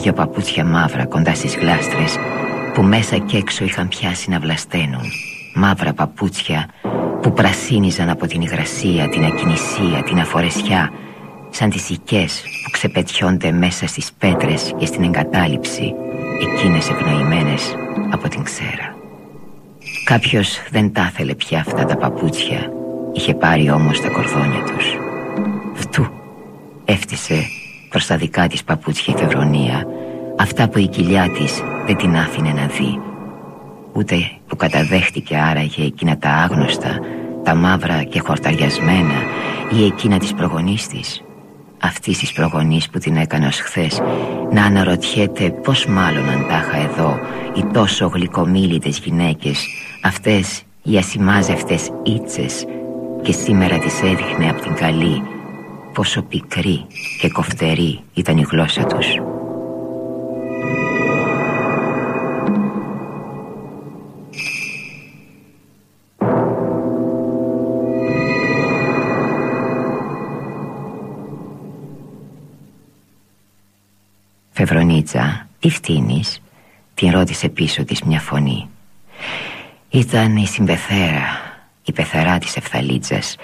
Δυο παπούτσια μαύρα κοντά στις γλάστρες που μέσα και έξω είχαν πιάσει να βλασταίνουν. Μαύρα παπούτσια που πρασίνιζαν από την υγρασία, την ακινησία, την αφορεσιά σαν τις οικές που ξεπετιώνται μέσα στις πέτρες και στην εγκατάλειψη εκείνες ευνοημένες από την ξέρα. Κάποιος δεν τα ήθελε πια αυτά τα παπούτσια είχε πάρει όμως τα κορδόνια τους. Φτού έφτισε προς τα δικά της παπούτσια η Φευρονία αυτά που η κοιλιά της δεν την άφηνε να δει. Ούτε που καταδέχτηκε άραγε εκείνα τα άγνωστα τα μαύρα και χορταριασμένα ή εκείνα της προγονής της. Αυτής της προγονής που την έκανε ως χθες να αναρωτιέται πως μάλλον αντάχα εδώ οι τόσο γλυκομίλητες γυναίκες αυτές οι ασημάζευτες ίτσες και σήμερα τις έδειχνε από την καλή πόσο πικρή και κοφτερή ήταν η γλώσσα τους. Φευρονίτσα, τι φτύνεις, την ρώτησε πίσω της μια φωνή. Ήταν η συμπεθέρα, η πεθερά της Ευθαλίτσας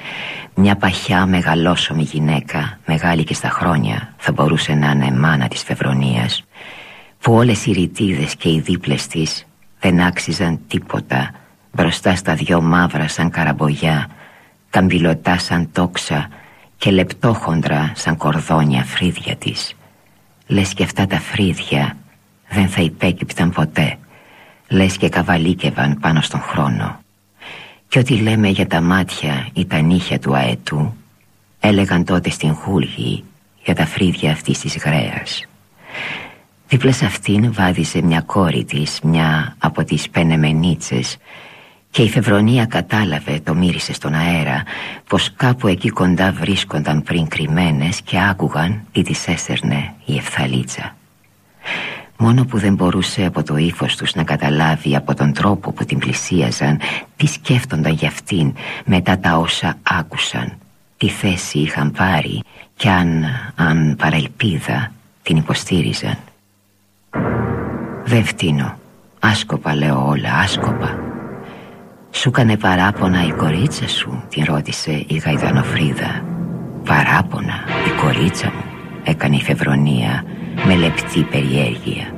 μια παχιά μεγαλόσωμη γυναίκα Μεγάλη και στα χρόνια Θα μπορούσε να είναι μάνα της Φευρονίας Που όλες οι ρητίδες και οι δίπλες της Δεν άξιζαν τίποτα Μπροστά στα δυο μαύρα σαν καραμπογιά Καμπυλωτά σαν τόξα Και λεπτόχοντρα σαν κορδόνια φρύδια της. Λες και αυτά τα φρύδια Δεν θα υπέκυπταν ποτέ Λες και καβαλίκευαν πάνω στον χρόνο και ό,τι λέμε για τα μάτια ή τα νύχια του αετού Έλεγαν τότε στην χούλγη για τα φρύδια αυτής της γρέας. Δίπλα σε αυτήν βάδισε μια κόρη της, μια από τις πενεμενίτσες και η Φευρονία κατάλαβε, το μύρισε στον αέρα Πως κάπου εκεί κοντά βρίσκονταν πριν κρυμμένες Και άκουγαν τι της έστερνε η Ευθαλίτσα Μόνο που δεν μπορούσε από το ύφος τους να καταλάβει από τον τρόπο που την πλησίαζαν Τι σκέφτονταν για αυτήν μετά τα όσα άκουσαν Τι θέση είχαν πάρει κι αν, αν παρελπίδα την υποστήριζαν. Δεν φτύνω, άσκοπα λέω όλα, άσκοπα. Σου κανε παράπονα η κορίτσα σου, την ρώτησε η Γαϊδανοφρίδα. Παράπονα, η κορίτσα μου, έκανε η Φευρονία με λεπτή περιέργεια.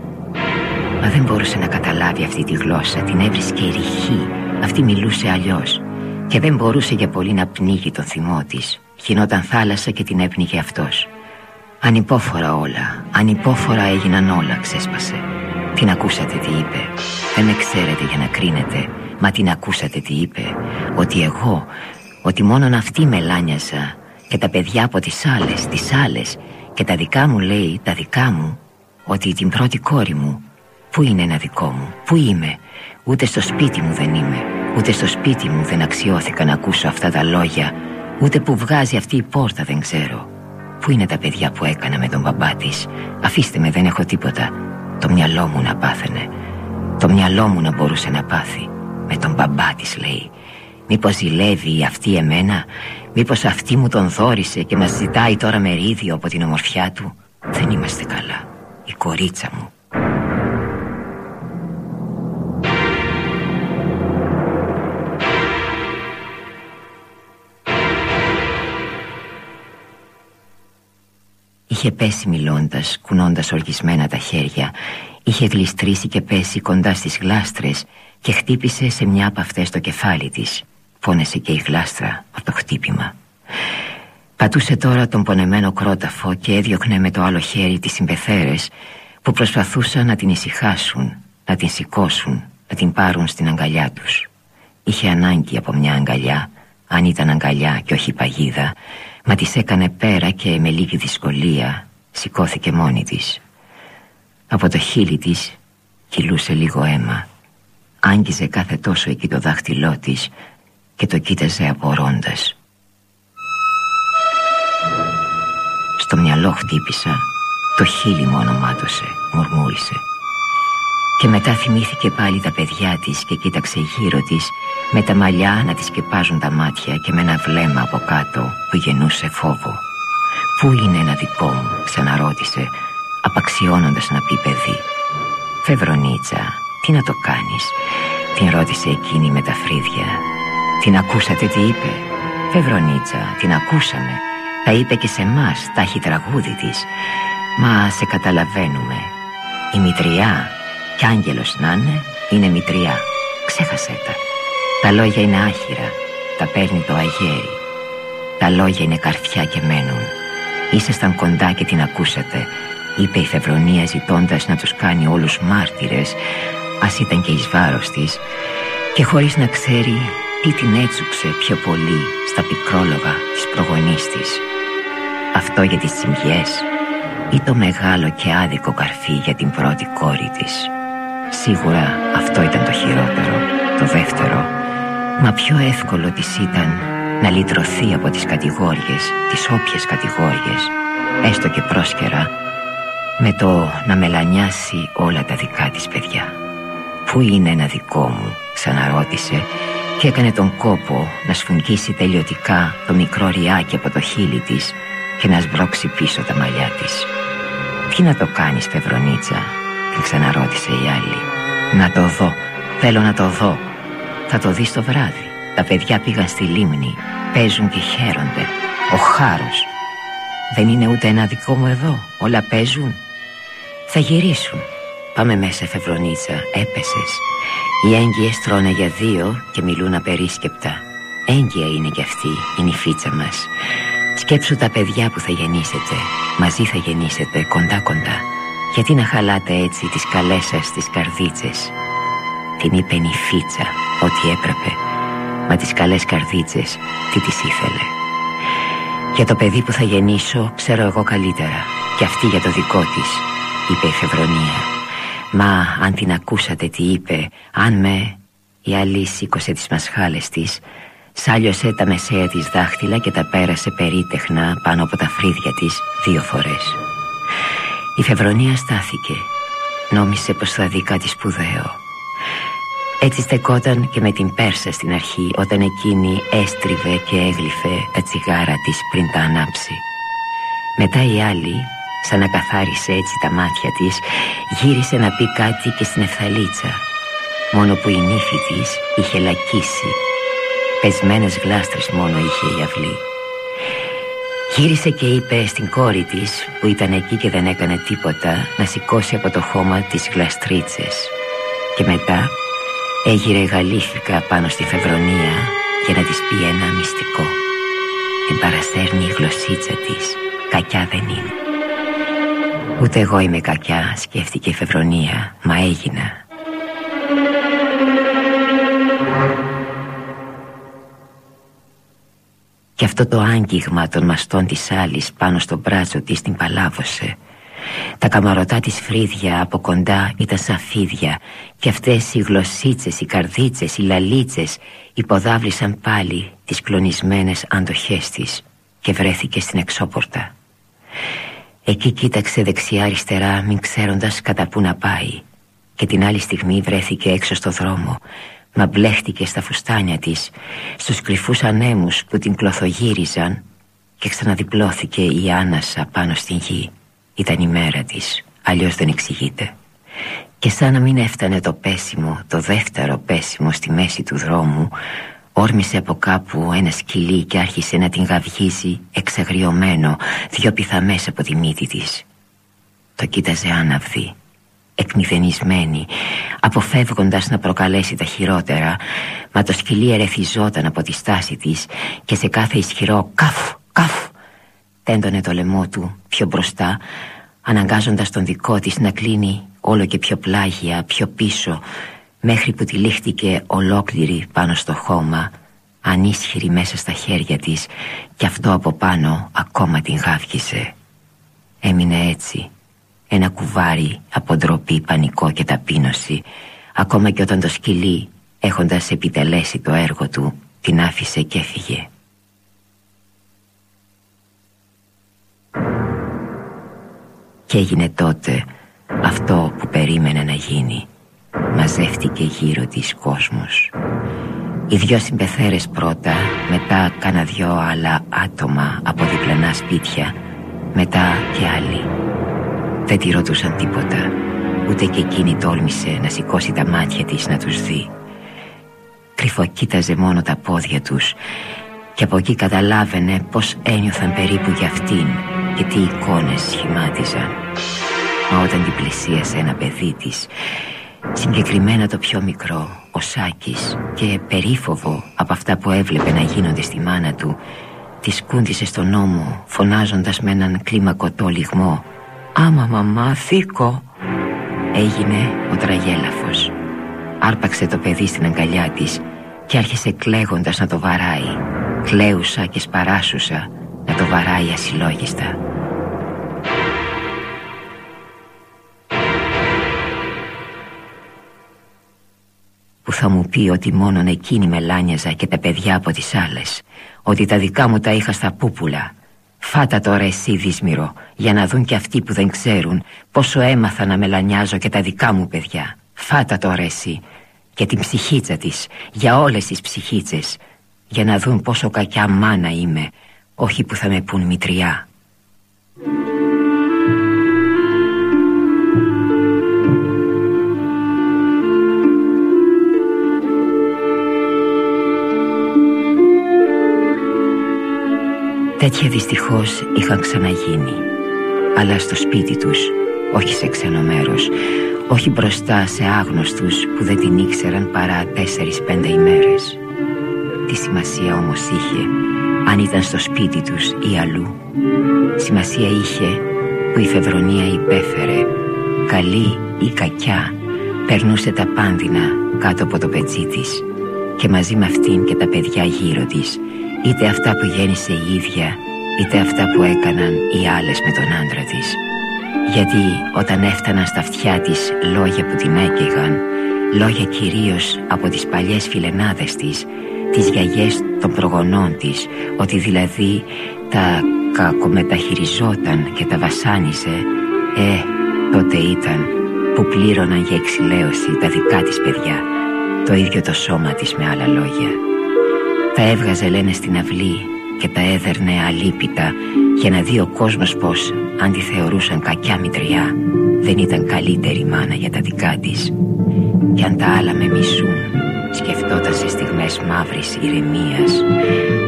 Μα δεν μπορούσε να καταλάβει αυτή τη γλώσσα, την έβρισκε ρηχή, αυτή μιλούσε αλλιώς και δεν μπορούσε για πολύ να πνίγει το θυμό της. Γινόταν θάλασσα και την έπνιγε αυτός. Ανυπόφορα όλα, ανυπόφορα έγιναν όλα, ξέσπασε. Την ακούσατε τι είπε. Δεν με ξέρετε για να κρίνετε, μα την ακούσατε τι είπε. Ότι εγώ, ότι μόνον αυτή με λάνιαζα και τα παιδιά από τις άλλες, τις άλλες και τα δικά μου λέει, τα δικά μου Ότι την πρώτη κόρη μου Πού είναι ένα δικό μου, πού είμαι. Ούτε στο σπίτι μου δεν είμαι. Ούτε στο σπίτι μου δεν αξιώθηκα να ακούσω αυτά τα λόγια. Ούτε που βγάζει αυτή η πόρτα δεν ξέρω. Πού είναι τα παιδιά που έκανα με τον μπαμπά της. Αφήστε με δεν έχω τίποτα. Το μυαλό μου να πάθαινε. Το μυαλό μου να μπορούσε να πάθει. Με τον μπαμπά της λέει. Μήπως ζηλεύει αυτή εμένα; Μήπως αυτή μου τον δόρισε και μας ζητάει τώρα μερίδιο από την ομορφιά του. Δεν είμαστε καλά. Η κορίτσα μου. Είχε πέσει μιλώντας, κουνώντας οργισμένα τα χέρια. Είχε γλιστρήσει και πέσει κοντά στις γλάστρες Και χτύπησε σε μια από αυτές το κεφάλι της Πόνεσε και η γλάστρα από το χτύπημα. Πατούσε τώρα τον πονεμένο κρόταφο Και έδιωχνε με το άλλο χέρι τις συμπεθέρες Που προσπαθούσαν να την ησυχάσουν Να την σηκώσουν Να την πάρουν στην αγκαλιά τους. Είχε ανάγκη από μια αγκαλιά Αν ήταν αγκαλιά και όχι παγίδα Μα της έκανε πέρα και με λίγη δυσκολία Σηκώθηκε μόνη της. Από το χείλη της κυλούσε λίγο αίμα. Άγγιζε κάθε τόσο εκεί το δάχτυλό της Και το κοίταζε απορώντας. Στο μυαλό χτύπησα Το χείλη μόνο μάτωσε Μουρμούρισε. Και μετά θυμήθηκε πάλι τα παιδιά της Και κοίταξε γύρω της Με τα μαλλιά να της σκεπάζουν τα μάτια Και με ένα βλέμμα από κάτω Που γεννούσε φόβο. Πού είναι ένα δικό μου ξαναρώτησε Απαξιώνοντας να πει παιδί Φεβρονίτσα Τι να το κάνεις Την ρώτησε εκείνη με τα φρύδια Την ακούσατε τι είπε; Φεβρονίτσα την ακούσαμε. Τα είπε και σε μας Τα έχει τραγούδι της. Μα σε καταλαβαίνουμε. Η μητριά Κι άγγελος να είναι Είναι μητριά. Ξέχασέ τα. Τα λόγια είναι άχυρα Τα παίρνει το αγέρι Τα λόγια είναι καρφιά και μένουν. Ήσασταν κοντά και την ακούσατε Είπε η Φεβρονία ζητώντας να τους κάνει όλους μάρτυρες. Ας ήταν και εις βάρος της. Και χωρίς να ξέρει τι την έτσουξε πιο πολύ Στα πικρόλογα της προγονής της. Αυτό για τις τσιμπιές Ή το μεγάλο και άδικο καρφί για την πρώτη κόρη της. Σίγουρα αυτό ήταν το χειρότερο Το δεύτερο. Μα πιο εύκολο της ήταν να λυτρωθεί από τις κατηγόριες, τις όποιες κατηγόριες, έστω και πρόσκαιρα, με το να μελανιάσει όλα τα δικά της παιδιά. Πού είναι ένα δικό μου, ξαναρώτησε και έκανε τον κόπο να σφουγγίσει τελειωτικά το μικρό ριάκι από το χείλι της και να σμπρώξει πίσω τα μαλλιά της. «Τι να το κάνεις, Φεβρονίτσα» την ξαναρώτησε η άλλη. «Να το δω, θέλω να το δω. Θα το δεις το βράδυ». Τα παιδιά πήγαν στη λίμνη Παίζουν και χαίρονται Ο χάρος Δεν είναι ούτε ένα δικό μου εδώ Όλα παίζουν Θα γυρίσουν Πάμε μέσα Φεβρονίτσα Έπεσες. Οι έγκυες τρώνε για δύο Και μιλούν απερίσκεπτα. Έγκυα είναι κι αυτή Η νηφίτσα μας. Σκέψου τα παιδιά που θα γεννήσετε. Μαζί θα γεννήσετε κοντά κοντά. Γιατί να χαλάτε έτσι τις καλές σας τις καρδίτσες; Την είπε νηφίτσα Ό,τι έπρεπε. Μα τις καλές καρδίτσες τι τις ήθελε; Για το παιδί που θα γεννήσω ξέρω εγώ καλύτερα. Και αυτή για το δικό της Είπε η Φεβρονία Μα αν την ακούσατε τι είπε Αν με Η άλλη σήκωσε τις μασχάλες της Σάλιωσε τα μεσαία της δάχτυλα Και τα πέρασε περίτεχνα πάνω από τα φρύδια της Δύο φορές Η Φεβρονία στάθηκε Νόμισε πως θα δει κάτι σπουδαίο έτσι στεκόταν και με την Πέρσα στην αρχή όταν εκείνη έστριβε και έγλυφε τα τσιγάρα της πριν τα ανάψει. Μετά η άλλη, σαν να καθάρισε έτσι τα μάτια της, γύρισε να πει κάτι και στην ευθαλίτσα. Μόνο που η νύφη της είχε λακίσει. Πεσμένες γλάστρες μόνο είχε η αυλή. Γύρισε και είπε στην κόρη της που ήταν εκεί και δεν έκανε τίποτα να σηκώσει από το χώμα τις γλαστρίτσες. Και μετά Έγειρε γαλήθηκα πάνω στη φευρονία για να της πει ένα μυστικό Την παρασέρνει η γλωσσίτσα της, κακιά δεν είναι Ούτε εγώ είμαι κακιά, σκέφτηκε η φευρονία, μα έγινα. Και αυτό το άγγιγμα των μαστών της άλλης πάνω στο μπράτσο της την παλάβωσε. Τα καμαρωτά της φρύδια από κοντά ήταν σαν φίδια Και αυτές οι γλωσσίτσες, οι καρδίτσες, οι λαλίτσες Υποδάβλησαν πάλι τις κλονισμένες αντοχές της Και βρέθηκε στην εξώπορτα Εκεί κοίταξε δεξιά αριστερά μην ξέροντας κατά πού να πάει. Και την άλλη στιγμή βρέθηκε έξω στο δρόμο Μα μπλέχτηκε στα φουστάνια της Στους κρυφούς ανέμους που την κλωθογύριζαν Και ξαναδιπλώθηκε η άνασα πάνω στην γη. Ήταν η μέρα της, αλλιώς δεν εξηγείται. Και σαν να μην έφτανε το πέσιμο, το δεύτερο πέσιμο στη μέση του δρόμου Όρμησε από κάπου ένα σκυλί και άρχισε να την γαυγίζει εξαγριωμένο δυο πιθαμές από τη μύτη της. Το κοίταζε άναυδη, εκμυδενισμένη, αποφεύγοντας να προκαλέσει τα χειρότερα, μα το σκυλί ερεθιζόταν από τη στάση της και σε κάθε ισχυρό καφ, καφ, τέντωνε το λαιμό του πιο μπροστά, αναγκάζοντας τον δικό της να κλείνει όλο και πιο πλάγια, πιο πίσω, μέχρι που τυλίχτηκε ολόκληρη πάνω στο χώμα ανίσχυρη μέσα στα χέρια της και αυτό από πάνω ακόμα την γάφγησε έμεινε έτσι ένα κουβάρι από ντροπή, πανικό και ταπείνωση ακόμα και όταν το σκυλί έχοντας επιτελέσει το έργο του την άφησε και έφυγε. Και έγινε τότε αυτό που περίμενε να γίνει μαζεύτηκε γύρω της κόσμος. Οι δυο συμπεθέρες πρώτα μετά κάνα δυο άλλα άτομα από διπλανά σπίτια μετά και άλλοι. Δεν τη ρωτούσαν τίποτα ούτε και εκείνη τόλμησε να σηκώσει τα μάτια της να τους δει. Κρυφοκοίταζε μόνο τα πόδια τους και από εκεί καταλάβαινε πως ένιωθαν περίπου για αυτήν και τι εικόνες σχημάτιζαν. Μα όταν την πλησίασε ένα παιδί της Συγκεκριμένα το πιο μικρό, ο Σάκης Και περίφοβο από αυτά που έβλεπε να γίνονται στη μάνα του Τη σκούντισε στον νόμο φωνάζοντας με έναν κλίμακωτό λιγμό. «Άμα μαμά θήκω» Έγινε ο τραγέλαφος. Άρπαξε το παιδί στην αγκαλιά της Και άρχισε κλαίγοντας να το βαράει. Κλαίουσα και σπαράσουσα να το βαράει ασυλλόγιστα θα μου πει ότι μόνον εκείνη με λάνιαζα και τα παιδιά από τις άλλες. Ότι τα δικά μου τα είχα στα πούπουλα. Φάτα τώρα εσύ Δίσμηρο για να δουν και αυτοί που δεν ξέρουν πόσο έμαθα να μελανιάζω και τα δικά μου παιδιά. Φάτα τώρα εσύ και την ψυχίτσα της για όλες τις ψυχίτσες για να δουν πόσο κακιά μάνα είμαι όχι που θα με πουν μητριά Τέτοια δυστυχώς είχαν ξαναγίνει. Αλλά στο σπίτι τους Όχι σε ξένο μέρος Όχι μπροστά σε άγνωστους Που δεν την ήξεραν παρά τέσσερις-πέντε ημέρες. Τι σημασία όμως είχε Αν ήταν στο σπίτι τους ή αλλού. Σημασία είχε Που η Φεβρονία υπέφερε Καλή ή κακιά Περνούσε τα πάνδυνα κάτω από το πετσί της Και μαζί με αυτήν και τα παιδιά γύρω της είτε αυτά που γέννησε η ίδια είτε αυτά που έκαναν οι άλλες με τον άντρα της. Γιατί όταν έφταναν στα αυτιά της λόγια που την έκαιγαν λόγια κυρίως από τις παλιές φιλενάδες της τις γιαγιές των προγονών της ότι δηλαδή τα κακομεταχειριζόταν και τα βασάνιζε ε, τότε ήταν που πλήρωναν για εξηλαίωση τα δικά της παιδιά το ίδιο το σώμα της με άλλα λόγια τα έβγαζε λένε στην αυλή και τα έδερνε αλίπητα για να δει ο κόσμος πως αν τη θεωρούσαν κακιά μητριά δεν ήταν καλύτερη μάνα για τα δικά της. Και αν τα άλλα με μισούν σκεφτόταν σε στιγμές μαύρης ηρεμίας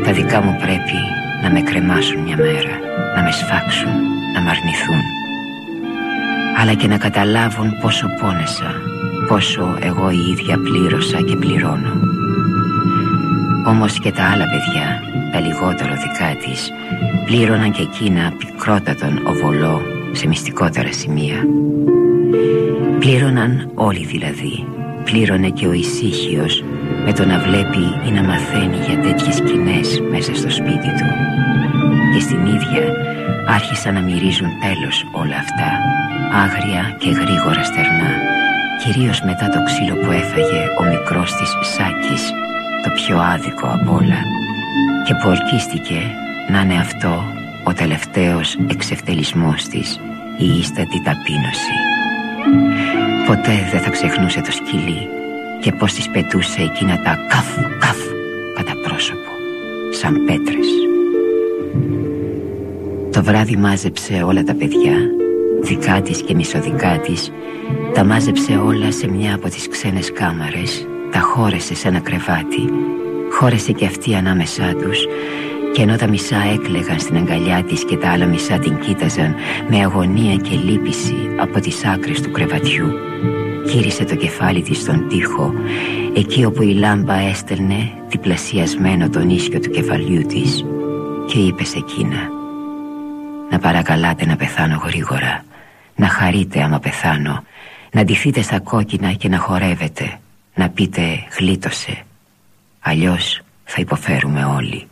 τα δικά μου πρέπει να με κρεμάσουν μια μέρα να με σφάξουν, να μ' αρνηθούν αλλά και να καταλάβουν πόσο πόνεσα πόσο εγώ η ίδια πλήρωσα και πληρώνω όμως και τα άλλα παιδιά, τα λιγότερο δικά της, πλήρωναν και εκείνα πικρότατον οβολό σε μυστικότερα σημεία. Πλήρωναν όλοι δηλαδή. Πλήρωνε και ο ησύχιος με το να βλέπει ή να μαθαίνει για τέτοιες σκηνές μέσα στο σπίτι του. Και στην ίδια άρχισαν να μυρίζουν τέλος όλα αυτά, άγρια και γρήγορα στερνά, κυρίως μετά το ξύλο που έφαγε ο μικρός της Σάκης το πιο άδικο απ' όλα. Και που ορκίστηκε να είναι αυτό ο τελευταίος εξευτελισμός της η ίστατη ταπείνωση. Ποτέ δεν θα ξεχνούσε το σκυλί και πως της πετούσε εκείνα τα καφ καφ κατά πρόσωπο σαν πέτρες. Το βράδυ μάζεψε όλα τα παιδιά δικά της και μισοδικά της. Τα μάζεψε όλα σε μια από τις ξένες κάμαρες τα χώρεσε σε ένα κρεβάτι Χώρεσε και αυτή ανάμεσά τους και ενώ τα μισά έκλεγαν στην αγκαλιά της και τα άλλα μισά την κοίταζαν με αγωνία και λύπηση από τις άκρες του κρεβατιού Γύρισε το κεφάλι της στον τοίχο Εκεί όπου η λάμπα έστελνε διπλασιασμένο τον ίσκιο του κεφαλιού της Και είπε σε εκείνα Να παρακαλάτε να πεθάνω γρήγορα Να χαρείτε άμα πεθάνω Να ντυθείτε στα κόκκινα και να χορεύετε Να πείτε γλίτωσε. Αλλιώς θα υποφέρουμε όλοι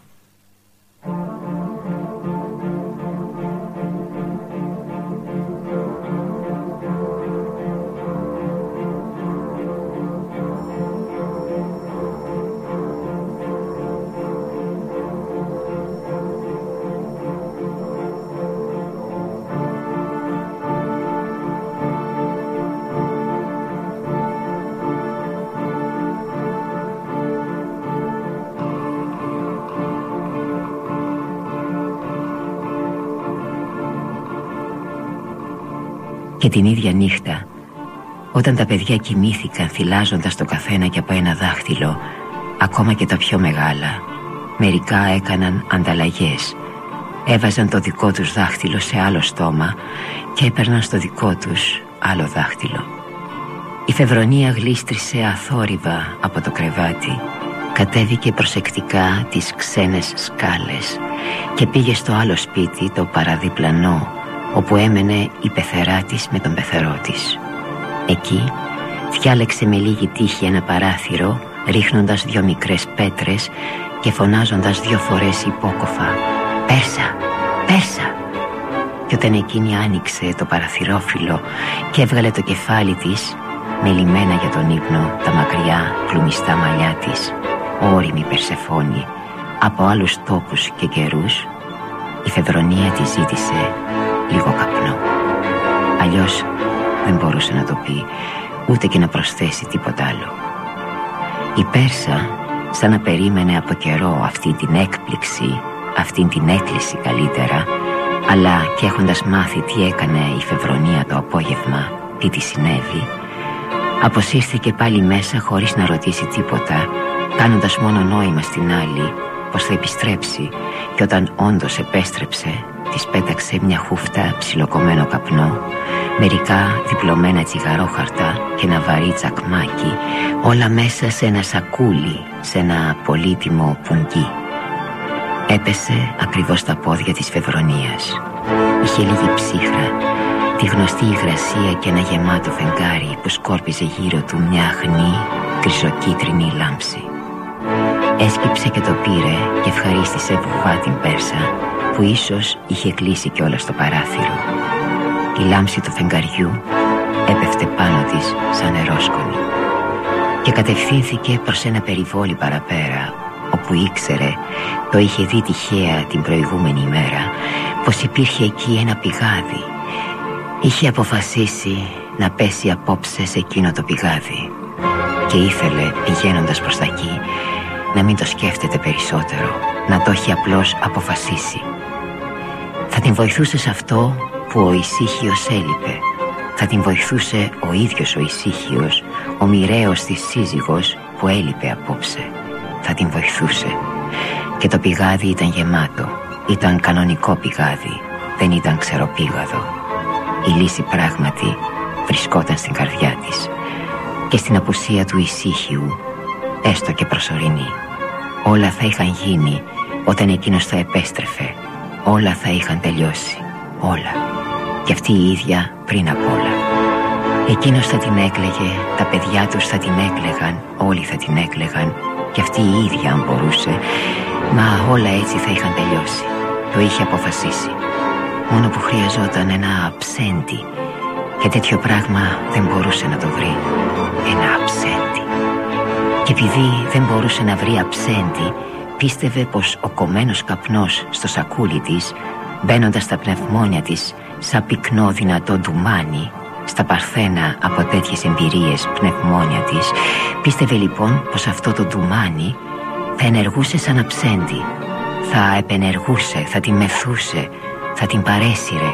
Και την ίδια νύχτα Όταν τα παιδιά κοιμήθηκαν θυλάζοντας το καθένα και από ένα δάχτυλο Ακόμα και τα πιο μεγάλα Μερικά έκαναν ανταλλαγές. Έβαζαν το δικό τους δάχτυλο σε άλλο στόμα Και έπαιρναν στο δικό τους άλλο δάχτυλο. Η Φεβρονία γλίστρισε αθόρυβα από το κρεβάτι Κατέβηκε προσεκτικά τις ξένες σκάλες Και πήγε στο άλλο σπίτι το παραδιπλανό όπου έμενε η πεθερά της με τον πεθερό της. Εκεί διάλεξε με λίγη τύχη ένα παράθυρο ρίχνοντας δυο μικρές πέτρες και φωνάζοντας δυο φορές υπόκοφα «Πέρσα! Πέρσα!» Και όταν εκείνη άνοιξε το παραθυρόφυλλο και έβγαλε το κεφάλι της με λιμένα για τον ύπνο τα μακριά κλουμιστά μαλλιά της όρημη Περσεφόνη από άλλους τόπους και καιρούς η Φεδρονία τη ζήτησε λίγο καπνό. Αλλιώς δεν μπορούσε να το πει ούτε και να προσθέσει τίποτα άλλο. Η Πέρσα σαν να περίμενε από καιρό αυτή την έκπληξη αυτή την έκκληση καλύτερα αλλά και έχοντας μάθει τι έκανε η Φεβρονία το απόγευμα τι της συνέβη αποσύρθηκε πάλι μέσα χωρίς να ρωτήσει τίποτα κάνοντας μόνο νόημα στην άλλη πως θα επιστρέψει και όταν όντως επέστρεψε Της πέταξε μια χούφτα ψιλοκομμένο καπνό Μερικά διπλωμένα τσιγαρόχαρτα και ένα βαρύ τσακμάκι Όλα μέσα σε ένα σακούλι, σε ένα πολύτιμο πουγγί Έπεσε ακριβώς στα πόδια της Φεβρονίας. Είχε λίγη ψύχρα Τη γνωστή υγρασία και ένα γεμάτο φεγγάρι Που σκόρπιζε γύρω του μια αχνή, κρυσοκίτρινη λάμψη. Έσκυψε και το πήρε και ευχαρίστησε βουβά την Πέρσα που ίσως είχε κλείσει κιόλας το παράθυρο. Η λάμψη του φεγγαριού έπεφτε πάνω της σαν νερόσκονη και κατευθύνθηκε προς ένα περιβόλι παραπέρα όπου ήξερε, το είχε δει τυχαία την προηγούμενη ημέρα πως υπήρχε εκεί ένα πηγάδι. Είχε αποφασίσει να πέσει απόψε σε εκείνο το πηγάδι και ήθελε πηγαίνοντας προς τα εκεί να μην το σκέφτεται περισσότερο, να το έχει απλώς αποφασίσει. Θα την βοηθούσες σε αυτό που ο ησύχιος έλειπε. Θα την βοηθούσε ο ίδιος ο ησύχιος, ο μοιραίος της σύζυγος που έλειπε απόψε. Θα την βοηθούσε. Και το πηγάδι ήταν γεμάτο. Ήταν κανονικό πηγάδι. Δεν ήταν ξεροπήγαδο. Η λύση πράγματι βρισκόταν στην καρδιά της και στην απουσία του ησύχιου έστω και προσωρινή. Όλα θα είχαν γίνει όταν εκείνος θα επέστρεφε. Όλα θα είχαν τελειώσει. Όλα. Και αυτή η ίδια πριν απ' όλα. Εκείνος θα την έκλεγε, τα παιδιά τους θα την έκλεγαν, όλοι θα την έκλεγαν και αυτή η ίδια αν μπορούσε, μα όλα έτσι θα είχαν τελειώσει. Το είχε αποφασίσει. Μόνο που χρειαζόταν ένα αψέντη και τέτοιο πράγμα δεν μπορούσε να το βρει. Ένα αψέντη. Και επειδή δεν μπορούσε να βρει αψέντη Πίστευε πως ο κομμένος καπνός στο σακούλι της Μπαίνοντας στα πνευμόνια της σαν πυκνό δυνατό ντουμάνι Στα παρθένα από τέτοιες εμπειρίες πνευμόνια της Πίστευε λοιπόν πως αυτό το ντουμάνι θα ενεργούσε σαν αψέντη Θα επενεργούσε, θα την μεθούσε, θα την παρέσυρε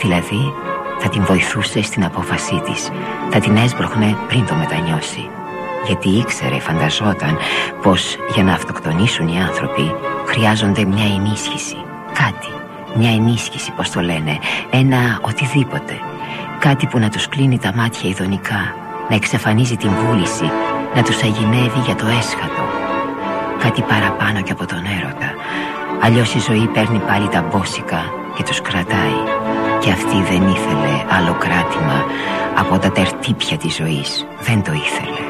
Δηλαδή θα την βοηθούσε στην απόφασή της Θα την έσπροχνε πριν το μετανιώσει γιατί ήξερε, φανταζόταν πως για να αυτοκτονήσουν οι άνθρωποι χρειάζονται μια ενίσχυση, κάτι, μια ενίσχυση πως το λένε, ένα οτιδήποτε, κάτι που να τους κλείνει τα μάτια ειδονικά, να εξαφανίζει την βούληση, να τους αγινεύει για το έσχατο, κάτι παραπάνω και από τον έρωτα, αλλιώς η ζωή παίρνει πάλι τα μπόσικα και τους κρατάει. Και αυτή δεν ήθελε άλλο κράτημα από τα τερτύπια της ζωής, δεν το ήθελε.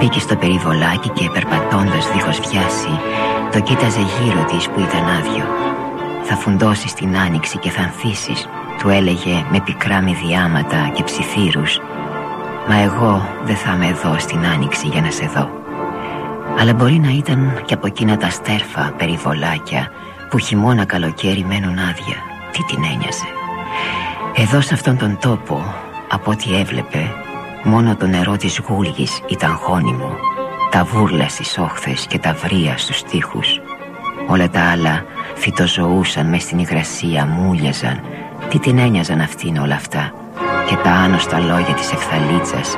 Μπήκε στο περιβολάκι και περπατώντας δίχως βιάση Το κοίταζε γύρω της που ήταν άδειο. Θα φουντώσεις την άνοιξη και θα ανθίσεις Του έλεγε με πικρά με διάματα και ψιθύρους. Μα εγώ δεν θα είμαι εδώ στην άνοιξη για να σε δω Αλλά μπορεί να ήταν και από εκείνα τα στέρφα περιβολάκια Που χειμώνα καλοκαίρι μένουν άδεια. Τι την ένοιαζε. Εδώ σε αυτόν τον τόπο από ό,τι έβλεπε Μόνο το νερό της γούλγης ήταν χώνιμο Τα βούρλα στις όχθες και τα βρία στους τοίχους. Όλα τα άλλα φυτοζωούσαν μες στην υγρασία, μούλιαζαν. Τι την ένοιαζαν αυτήν όλα αυτά; Και τα άνοστα λόγια της ευθαλίτσας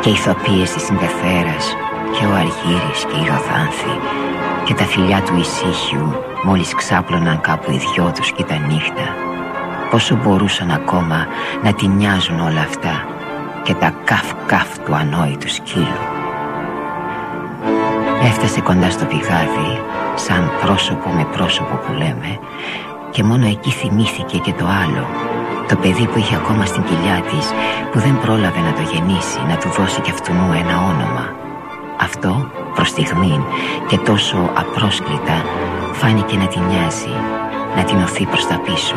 Και οι ηθοποιίες της συμπεθέρας Και ο Αργύρης και η Ροδάνθη Και τα φιλιά του ησύχιου Μόλις ξάπλωναν κάπου οι δυο τους και τα νύχτα. Πόσο μπορούσαν ακόμα να την νοιάζουν όλα αυτά; Και τα καφ-καφ του ανόητου σκύλου. Έφτασε κοντά στο πηγάδι, σαν πρόσωπο με πρόσωπο που λέμε, και μόνο εκεί θυμήθηκε και το άλλο, το παιδί που είχε ακόμα στην κοιλιά της, που δεν πρόλαβε να το γεννήσει, να του δώσει κι αυτού ένα όνομα. Αυτό, προς στιγμήν και τόσο απρόσκλητα, φάνηκε να την νοιάζει, να την οθεί προς τα πίσω.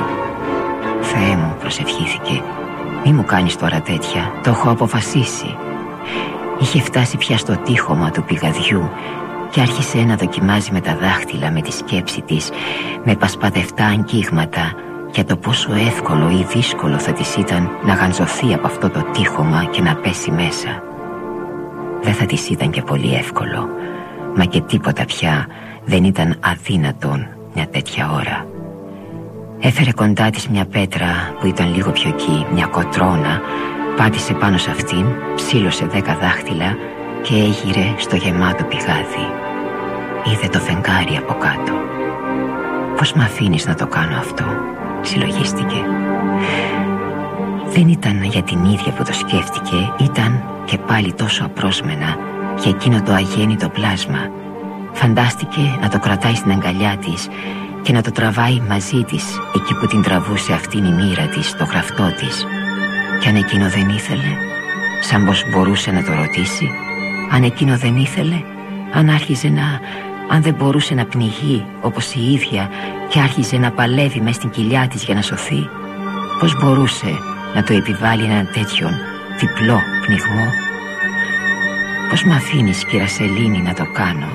«Θεέ μου», προσευχήθηκε, μη μου κάνεις τώρα τέτοια, το έχω αποφασίσει Είχε φτάσει πια στο τείχομα του πηγαδιού και άρχισε να δοκιμάζει με τα δάχτυλα με τη σκέψη της με πασπατευτά αγγίγματα για το πόσο εύκολο ή δύσκολο θα της ήταν να γαντζωθεί από αυτό το τείχομα και να πέσει μέσα. Δεν θα της ήταν και πολύ εύκολο, μα και τίποτα πια δεν ήταν αδύνατον μια τέτοια ώρα. Έφερε κοντά της μια πέτρα που ήταν λίγο πιο εκεί, μια κοτρόνα Πάτησε πάνω σε αυτήν, ψήλωσε δέκα δάχτυλα και έγειρε στο γεμάτο πηγάδι. Είδε το φεγγάρι από κάτω. Πώς μ' αφήνεις να το κάνω αυτό, συλλογίστηκε. Δεν ήταν για την ίδια που το σκέφτηκε, ήταν και πάλι τόσο απρόσμενα για εκείνο το αγέννητο πλάσμα. Φαντάστηκε να το κρατάει στην αγκαλιά της και να το τραβάει μαζί της εκεί που την τραβούσε αυτήν η μοίρα της, το γραφτό της. Κι αν εκείνο δεν ήθελε, σαν πως μπορούσε να το ρωτήσει, αν εκείνο δεν ήθελε, αν άρχιζε να... αν δεν μπορούσε να πνιγεί όπως η ίδια και άρχιζε να παλεύει μες στην κοιλιά της για να σωθεί, πως μπορούσε να το επιβάλλει έναν τέτοιον διπλό πνιγμό; Πώς μ' αφήνεις κύρα Σελήνη να το κάνω,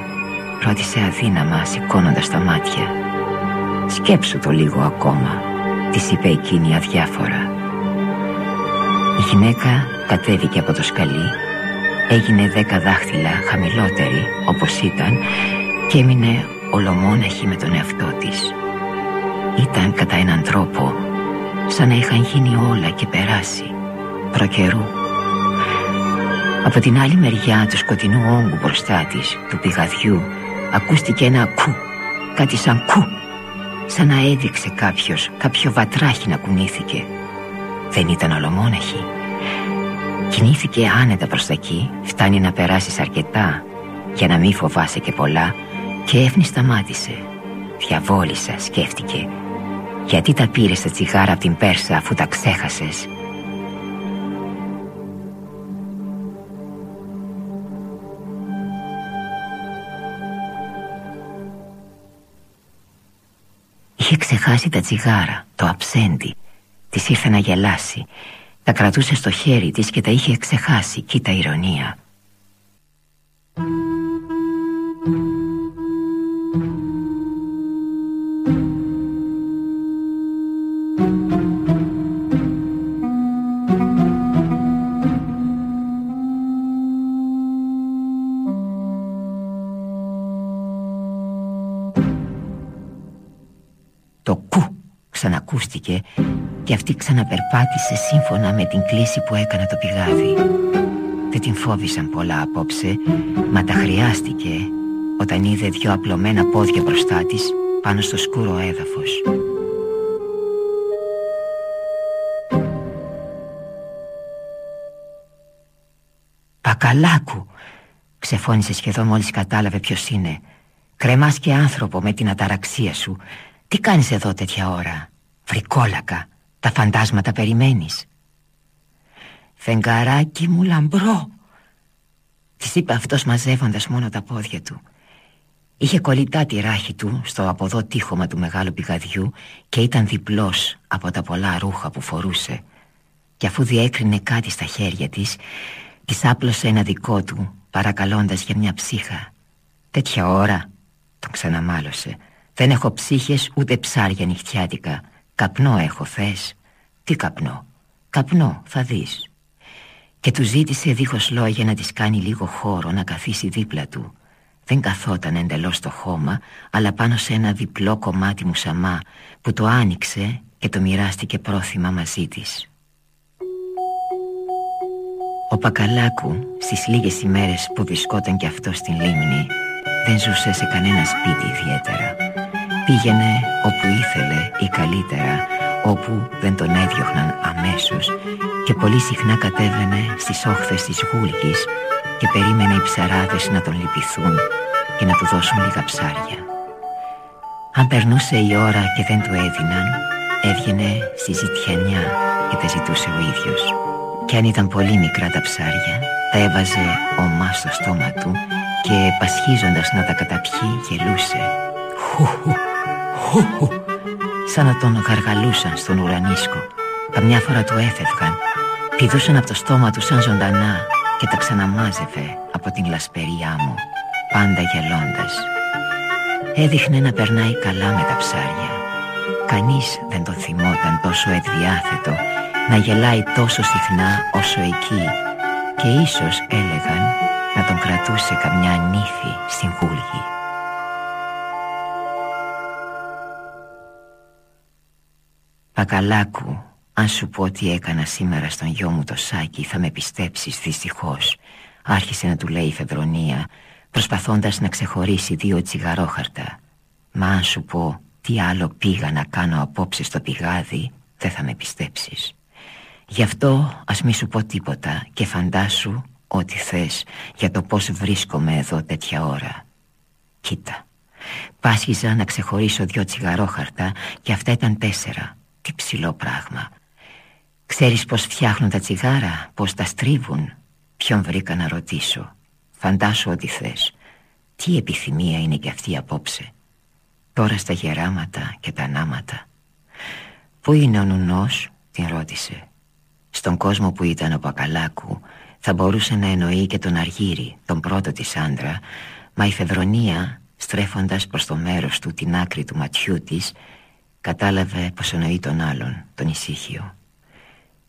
ρώτησε αδύναμα σηκώνοντας τα μάτια. Σκέψου το λίγο ακόμα Της είπε εκείνη αδιάφορα. Η γυναίκα κατέβηκε από το σκαλί Έγινε δέκα δάχτυλα χαμηλότερη όπως ήταν Και έμεινε ολομόναχη με τον εαυτό της. Ήταν κατά έναν τρόπο Σαν να είχαν γίνει όλα και περάσει Προκαιρού Από την άλλη μεριά του σκοτεινού όγκου μπροστά της Του πηγαδιού Ακούστηκε ένα κου Κάτι σαν κου Σαν να έδειξε κάποιος Κάποιο βατράχι να κουνήθηκε. Δεν ήταν ολομόναχη. Κινήθηκε άνετα προς τα εκεί Φτάνει να περάσεις αρκετά Για να μην φοβάσαι και πολλά Και έφνη σταμάτησε. Διαβόλησα σκέφτηκε. Γιατί τα πήρες τα τσιγάρα από την Πέρσα Αφού τα ξέχασες; Ξεχάσει τα τσιγάρα, το αψέντι. Της ήρθε να γελάσει. Τα κρατούσε στο χέρι της και τα είχε ξεχάσει. Κοίτα ηρωνία. Ξαναπερπάτησε σύμφωνα με την κλίση που έκανε το πηγάδι. δεν την φόβησαν πολλά απόψε Μα τα χρειάστηκε όταν είδε δυο απλωμένα πόδια μπροστά της πάνω στο σκούρο έδαφος. Πακαλάκου Ξεφώνησε σχεδόν μόλις κατάλαβε ποιος είναι. Κρεμάς και άνθρωπο με την αταραξία σου. Τι κάνεις εδώ τέτοια ώρα Βρικόλακα Τα φαντάσματα περιμένεις. Φεγγαράκι μου λαμπρό. Της είπε αυτός μαζεύοντας μόνο τα πόδια του. Είχε κολλητά τη ράχη του στο από εδώ τείχομα του μεγάλου πηγαδιού Και ήταν διπλός από τα πολλά ρούχα που φορούσε. Και αφού διέκρινε κάτι στα χέρια της Της άπλωσε ένα δικό του παρακαλώντας για μια ψύχα. Τέτοια ώρα τον ξαναμάλωσε. Δεν έχω ψύχες ούτε ψάρια νυχτιάτικα Καπνό έχω θες; Τι καπνό; Καπνό θα δεις. Και του ζήτησε δίχως λόγια να της κάνει λίγο χώρο Να καθίσει δίπλα του. Δεν καθόταν εντελώς στο χώμα Αλλά πάνω σε ένα διπλό κομμάτι μουσαμά Που το άνοιξε και το μοιράστηκε πρόθυμα μαζί της. Ο Πακαλάκου στις λίγες ημέρες που βρισκόταν κι αυτό στην λίμνη δεν ζούσε σε κανένα σπίτι ιδιαίτερα. Πήγαινε όπου ήθελε ή καλύτερα, όπου δεν τον έδιωχναν αμέσως και πολύ συχνά κατέβαινε στις όχθες της Γούλγης και περίμενε οι ψαράδες να τον λυπηθούν και να του δώσουν λίγα ψάρια. Αν περνούσε η ώρα και δεν του έδιναν, έβγαινε στη ζητιανιά και τα ζητούσε ο ίδιος. Και αν ήταν πολύ μικρά τα ψάρια, τα έβαζε ομά στο στόμα του και πασχίζοντας να τα καταπιεί γελούσε. Χουχου, χουχου, σαν να τον γαργαλούσαν στον ουρανίσκο. Καμιά φορά του έφευγαν, πηδούσαν από το στόμα του σαν ζωντανά και τα ξαναμάζευε από την λασπερή άμμο, πάντα γελώντας. Έδειχνε να περνάει καλά με τα ψάρια. Κανείς δεν το θυμόταν τόσο ευδιάθετο να γελάει τόσο συχνά όσο εκεί και ίσως έλεγαν να τον κρατούσε καμιά νύφη στην Βούλγη. Πακαλάκου, αν σου πω τι έκανα σήμερα στον γιο μου το σάκι θα με πιστέψεις δυστυχώς Άρχισε να του λέει η Φεβρονία προσπαθώντας να ξεχωρίσει δύο τσιγαρόχαρτα Μα αν σου πω τι άλλο πήγα να κάνω απόψε στο πηγάδι δεν θα με πιστέψεις Γι' αυτό ας μη σου πω τίποτα και φαντάσου ό,τι θες για το πως βρίσκομαι εδώ τέτοια ώρα. Κοίτα, πάσχιζα να ξεχωρίσω δυο τσιγαρόχαρτα και αυτά ήταν τέσσερα. Τι ψηλό πράγμα. Ξέρεις πως φτιάχνουν τα τσιγάρα, πως τα στρίβουν. Ποιον βρήκα να ρωτήσω. Φαντάσου ό,τι θες. Τι επιθυμία είναι κι αυτή απόψε. Τώρα στα γεράματα και τα ανάματα. Πού είναι ο νουνός, την ρώτησε. Στον κόσμο που ήταν ο Πακαλάκου θα μπορούσε να εννοεί και τον Αργύρι, τον πρώτο της άντρα Μα η Φεβρονία, στρέφοντας προς το μέρος του την άκρη του ματιού της Κατάλαβε πως εννοεί τον άλλον, τον ησύχιο.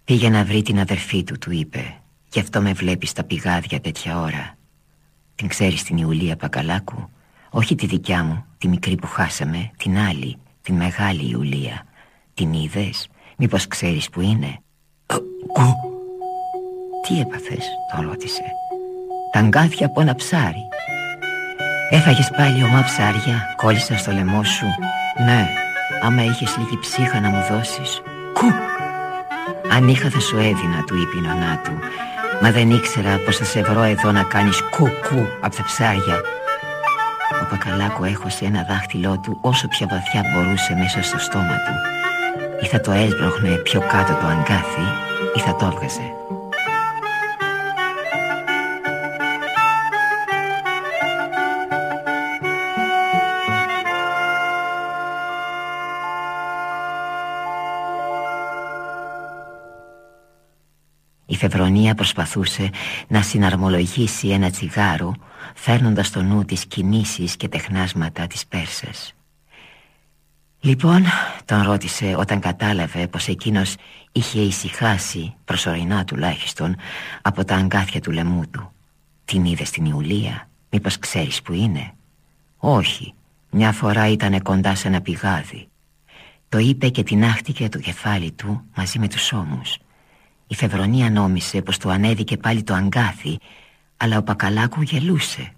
Πήγε να βρει την αδερφή του, του είπε Γι' αυτό με βλέπεις στα πηγάδια τέτοια ώρα. Την ξέρεις την Ιουλία Πακαλάκου Όχι τη δικιά μου, τη μικρή που χάσαμε Την άλλη, την μεγάλη Ιουλία. Την είδες, μήπως ξέρεις που είναι; Τι έπαθες, τον ρώτησε. Τα αγκάθια από ένα ψάρι Έφαγες πάλι ομά ψάρια, κόλλησα στο λαιμό σου Ναι, άμα είχες λίγη ψύχα να μου δώσεις. Κου! Αν είχα θα σου έδινα, του είπε η νονά του. Μα δεν ήξερα πως θα σε βρω εδώ να κάνεις κου κου από τα ψάρια. Ο Πακαλάκου έχωσε ένα δάχτυλό του όσο πιο βαθιά μπορούσε μέσα στο στόμα του. Ή θα το έσπροχνε πιο κάτω το αγκάθι ή θα το έβγαζε Φεβρονία προσπαθούσε να συναρμολογήσει ένα τσιγάρο φέρνοντας στο νου τις κινήσεις και τεχνάσματα της Πέρσας. Λοιπόν, τον ρώτησε όταν κατάλαβε πως εκείνος είχε ησυχάσει, προσωρινά τουλάχιστον, από τα αγκάθια του λαιμού του. Την είδε στην Ιουλία, μήπως ξέρεις που είναι; Όχι, μια φορά ήταν κοντά σε ένα πηγάδι. Το είπε και την άχτηκε το κεφάλι του μαζί με τους ώμους. Η Φεβρονία νόμισε πως του ανέβηκε πάλι το αγκάθι Αλλά ο Πακαλάκου γελούσε.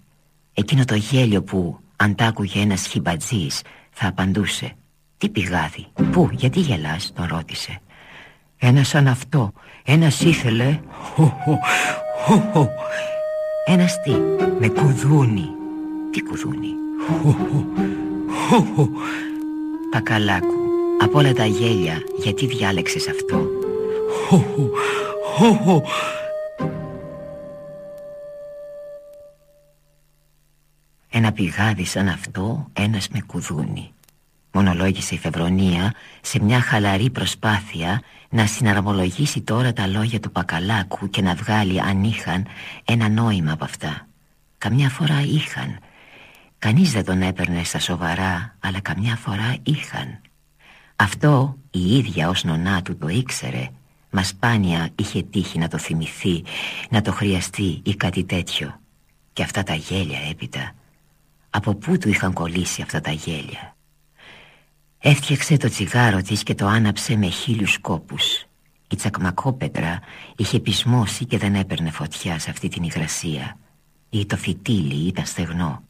Εκείνο το γέλιο που αν τ' άκουγε ένας χιμπατζής θα απαντούσε Τι πηγάδι, πού, γιατί γελάς, τον ρώτησε. Ένας σαν αυτό, ένας ήθελε Ένας τι, με κουδούνι Τι κουδούνι Πακαλάκου, από όλα τα γέλια γιατί διάλεξες αυτό Ένα πηγάδι σαν αυτό, ένας με κουδούνι Μονολόγησε η Φεβρονία σε μια χαλαρή προσπάθεια να συναρμολογήσει τώρα τα λόγια του Πακαλάκου και να βγάλει αν είχαν ένα νόημα από αυτά. Καμιά φορά είχαν. Κανείς δεν τον έπαιρνε στα σοβαρά, αλλά καμιά φορά είχαν. Αυτό η ίδια ως νονά του το ήξερε, μα σπάνια είχε τύχει να το θυμηθεί, να το χρειαστεί ή κάτι τέτοιο. Και αυτά τα γέλια έπειτα. Από πού του είχαν κολλήσει αυτά τα γέλια; Έφτιαξε το τσιγάρο της και το άναψε με χίλιους κόπους Η τσακμακόπετρα είχε πεισμώσει και δεν έπαιρνε φωτιά σε αυτή την υγρασία Ή το φυτίλι ήταν στεγνό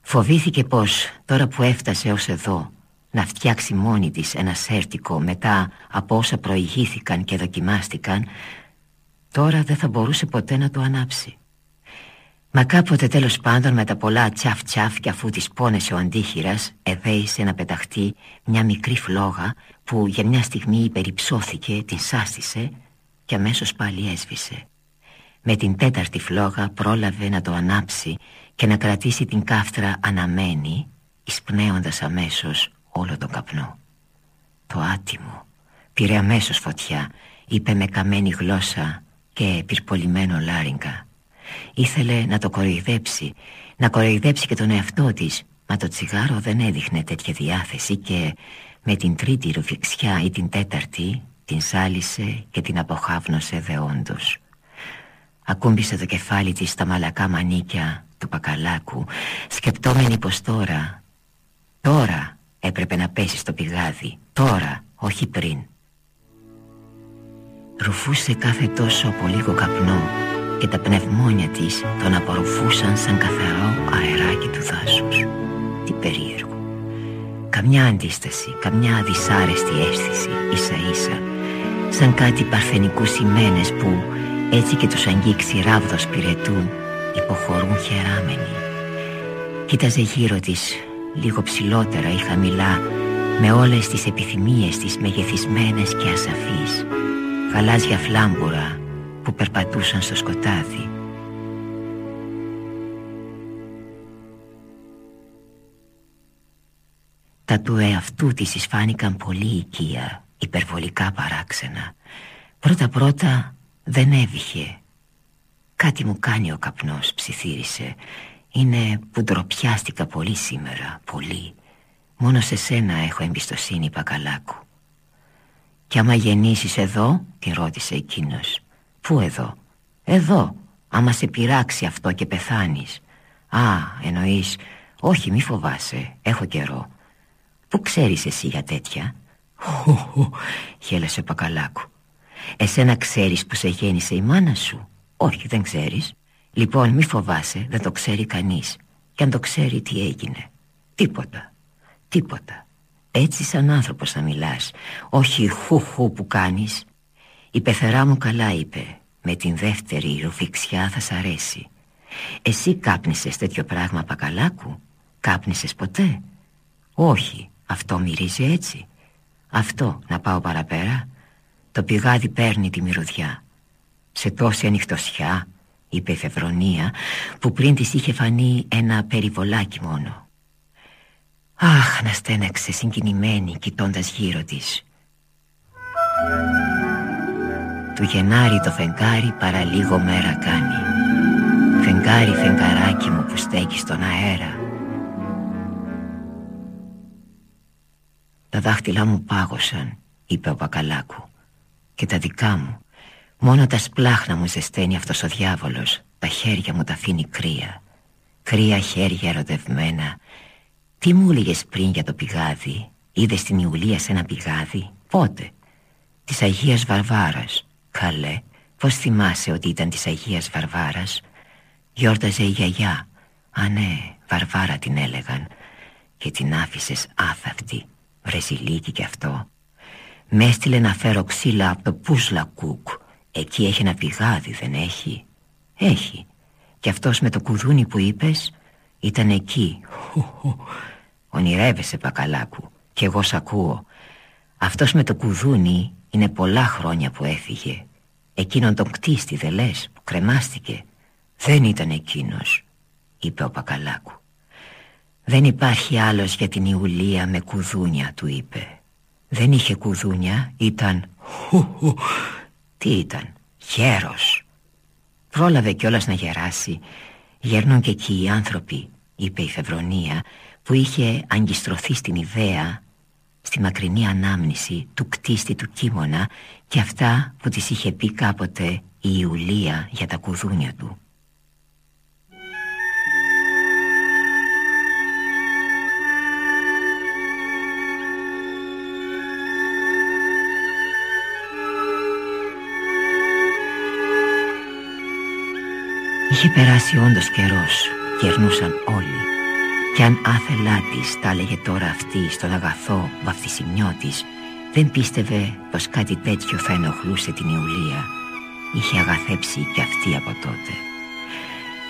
Φοβήθηκε πως τώρα που έφτασε ως εδώ Να φτιάξει μόνη της ένα σέρτικο μετά από όσα προηγήθηκαν και δοκιμάστηκαν Τώρα δεν θα μπορούσε ποτέ να το ανάψει. Μα κάποτε τέλος πάντων με τα πολλά τσαφ τσαφ και αφού της πόνεσε ο αντίχειρας Εδέησε να πεταχτεί μια μικρή φλόγα που για μια στιγμή υπεριψώθηκε, την σάστησε και αμέσως πάλι έσβησε. Με την τέταρτη φλόγα πρόλαβε να το ανάψει και να κρατήσει την κάφτρα αναμένη Εισπνέοντας αμέσως όλο τον καπνό. Το άτιμο πήρε αμέσως φωτιά, είπε με καμένη γλώσσα και πυρπολιμένο λάριγκα. Ήθελε να το κοροϊδέψει Να κοροϊδέψει και τον εαυτό της Μα το τσιγάρο δεν έδειχνε τέτοια διάθεση Και με την τρίτη ρουφιξιά ή την τέταρτη Την σάλισε και την αποχάβνωσε δεόντως. Ακούμπησε το κεφάλι της στα μαλακά μανίκια του πακαλάκου Σκεπτόμενη πως τώρα Τώρα έπρεπε να πέσει στο πηγάδι Τώρα, όχι πριν Ρουφούσε κάθε τόσο από λίγο καπνό και τα πνευμόνια της τον απορροφούσαν σαν καθαρό αεράκι του δάσους. Τι περίεργο. Καμιά αντίσταση, καμιά δυσάρεστη αίσθηση ίσα ίσα σαν κάτι παρθενικού σημαίνες που έτσι και τους αγγίξει ράβδος πυρετού υποχωρούν χεράμενοι. Κοίταζε γύρω της λίγο ψηλότερα ή χαμηλά με όλες τις επιθυμίες της μεγεθυσμένες και ασαφείς. Γαλάζια φλάμπουρα που περπατούσαν στο σκοτάδι. Τα του εαυτού της εισφάνηκαν πολύ οικία, υπερβολικά παράξενα. Πρώτα-πρώτα δεν έβηχε. Κάτι μου κάνει ο καπνός, ψιθύρισε Είναι που ντροπιάστηκα πολύ σήμερα, πολύ. Μόνο σε σένα έχω εμπιστοσύνη, Πακαλάκου. «Κι άμα γεννήσεις εδώ» τη ρώτησε εκείνος Πού εδώ; Εδώ Άμα σε πειράξει αυτό και πεθάνεις Α εννοείς Όχι μη φοβάσαι Έχω καιρό Πού ξέρεις εσύ για τέτοια; Χω Χέλασε ο Πακαλάκου. Εσένα ξέρεις που σε γέννησε η μάνα σου; Όχι δεν ξέρεις Λοιπόν μη φοβάσαι δεν το ξέρει κανείς. Και αν το ξέρει τι έγινε. Τίποτα. Τίποτα. Έτσι σαν άνθρωπος να μιλάς. Όχι χουχού που κάνεις. Η πεθερά μου καλά είπε. Με την δεύτερη ρουφιξιά θα σ' αρέσει Εσύ κάπνισες τέτοιο πράγμα πακαλάκου; Κάπνισες ποτέ; Όχι. Αυτό μυρίζει έτσι. Αυτό να πάω παραπέρα. Το πηγάδι παίρνει τη μυρωδιά. Σε τόση ανοιχτοσιά Είπε η Φευρονία Που πριν της είχε φανεί ένα περιβολάκι μόνο. Αχ να στέναξε συγκινημένη κοιτώντας γύρω της. Του Γενάρη το φεγγάρι παραλίγο μέρα κάνει. Φεγγάρι φεγγαράκι μου που στέκει στον αέρα. Τα δάχτυλά μου πάγωσαν είπε ο Πακαλάκου Και τα δικά μου Μόνο τα σπλάχνα μου ζεσταίνει αυτός ο διάβολος. Τα χέρια μου τα αφήνει κρύα. Κρύα χέρια ερωτευμένα. Τι μου έλεγες πριν για το πηγάδι; Είδες την Ιουλία σε ένα πηγάδι; Πότε; Της Αγίας Βαρβάρας. Καλέ Πως θυμάσαι ότι ήταν της Αγίας Βαρβάρας; Γιόρταζε η γιαγιά. Α ναι Βαρβάρα την έλεγαν. Και την άφησες άθαυτη. Βρεζιλίκη κι αυτό. Με έστειλε να φέρω ξύλα από το Πούσλα Κούκ Εκεί έχει ένα πηγάδι δεν έχει; Έχει. Και αυτός με το κουδούνι που είπες Ήταν εκεί. Ονειρεύεσαι Πακαλάκου. Κι εγώ σ' ακούω. Αυτός με το κουδούνι είναι πολλά χρόνια που έφυγε. Εκείνον τον κτίστη δε λες που κρεμάστηκε. Δεν ήταν εκείνος Είπε ο Πακαλάκου. Δεν υπάρχει άλλος για την Ιουλία με κουδούνια του είπε. Δεν είχε κουδούνια ήταν Τι ήταν Γέρος Πρόλαβε κιόλας να γεράσει Γέρνουν και εκεί οι άνθρωποι Είπε η Φεβρονία Που είχε αγκιστρωθεί στην ιδέα στη μακρινή ανάμνηση του κτίστη του Κίμωνα και αυτά που της είχε πει κάποτε η Ιουλία για τα κουδούνια του. Είχε περάσει όντως καιρός, γερνούσαν όλοι. Κι αν άθελά της τα έλεγε τώρα αυτή στον αγαθό βαφτισιμιό της Δεν πίστευε πως κάτι τέτοιο θα ενοχλούσε την Ιουλία. Είχε αγαθέψει κι αυτή από τότε.